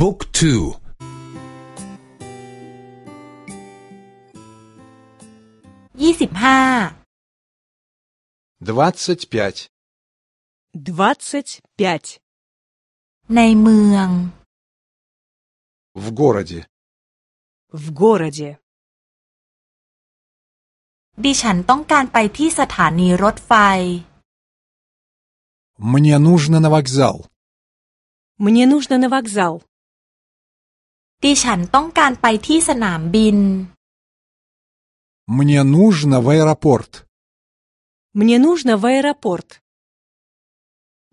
บุ๊กทูยี่สิบห้า двадцать пять, двадцать пять ในเมือง в городе, в городе. ดิฉันต้องการไปที่สถานีรถไฟ мне нужно на вокзал, Мне нужно на вокзал. ดิฉันต้องการไปที่สนามบิน мне нужно в аэропорт, Мне нужно в аэропорт.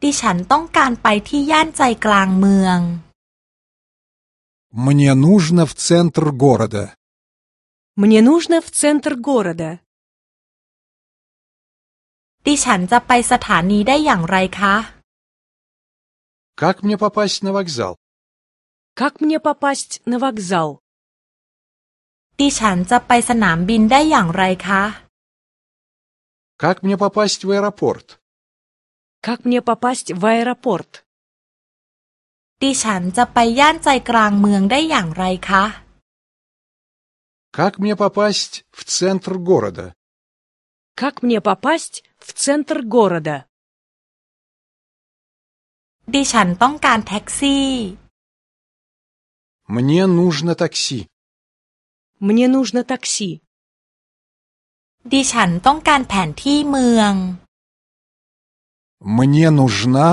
ดิฉันต้องการไปที่ย่านใจกลางเมือง мне нужно в центр города, Мне нужно в центр города. ดิฉันจะไปสถานีได้อย่างไรคะ как мне попасть на вокзал, Как мне попасть на вокзал? ดิฉันจะไปสนามบินได้อย่างไรคะ как мне попасть в аэропорт, Как мне попасть в аэропорт? ดิฉันจะไปย่านใจกลางเมืองได้อย่างไรคะ как мне попасть в центр города, Как мне попасть в центр города? ดิฉันต้องการแท็กซี่ мне нужно такси, Мне нужно такси. ดิฉันต้องการแผนที่เมือง мне нужна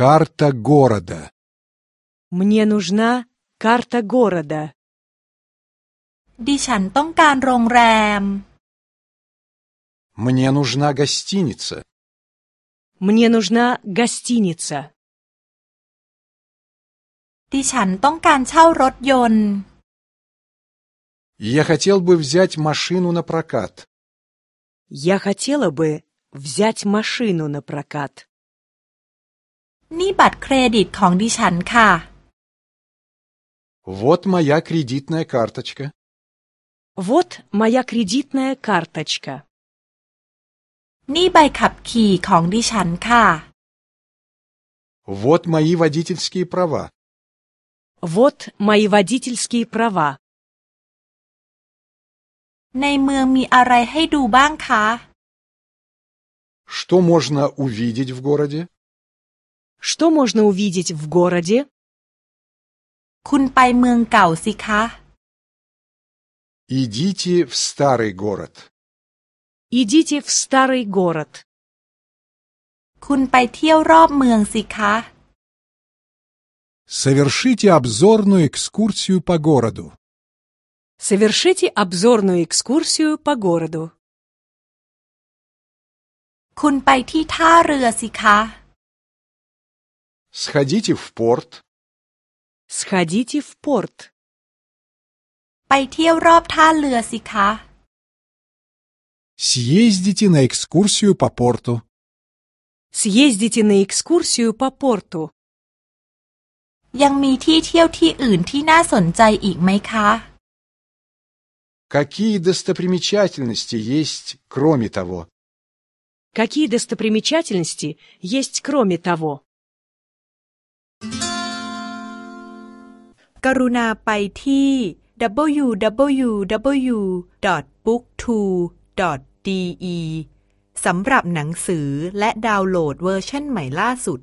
карта города, Мне нужна карта города. ดิฉันต้องการโรงแรม мне нужна гостиница, Мне нужна гостиница. ดิฉันต้องการเช่ารถยนต์ я хотел бы взять машину на прокат, Я хотела бы взять машину на прокат. นี่บัตรเครดิตของดิฉันค่ะ вот моя кредитная карточка, Вот моя кредитная карточка. นี่ใบขับขี่ของดิฉันค่ะ вот мои водительские права, Вот мои водительские права. ในเมืองมีอะไรให้ดูบ้างคะ что можно увидеть в городе, Что можно увидеть в городе? คุณไปเมืองเก่าสิคะ идите в старый город, Идите в старый город. คุณไปเที่ยวรอบเมืองสิคะ совершите обзорную экскурсию по городу, Совершите обзорную экскурсию по городу. คุณไปที่ท่าเรือสิคะ сходите в порт, Сходите в порт. ไปเที่ยวรอบท่าเรือสิคะ съездите на экскурсию по порту, Съездите на экскурсию по порту. ยังมีที่เที่ยวที่อื่นที่น่าสนใจอีกไหมคะ какие достопримечательности есть кроме того, Какие достопримечательности есть кроме того? กรุณาไปที่ www.booktwo.de สำหรับหนังสือและดาวน์โหลดเวอร์ชันใหม่ล่าสุด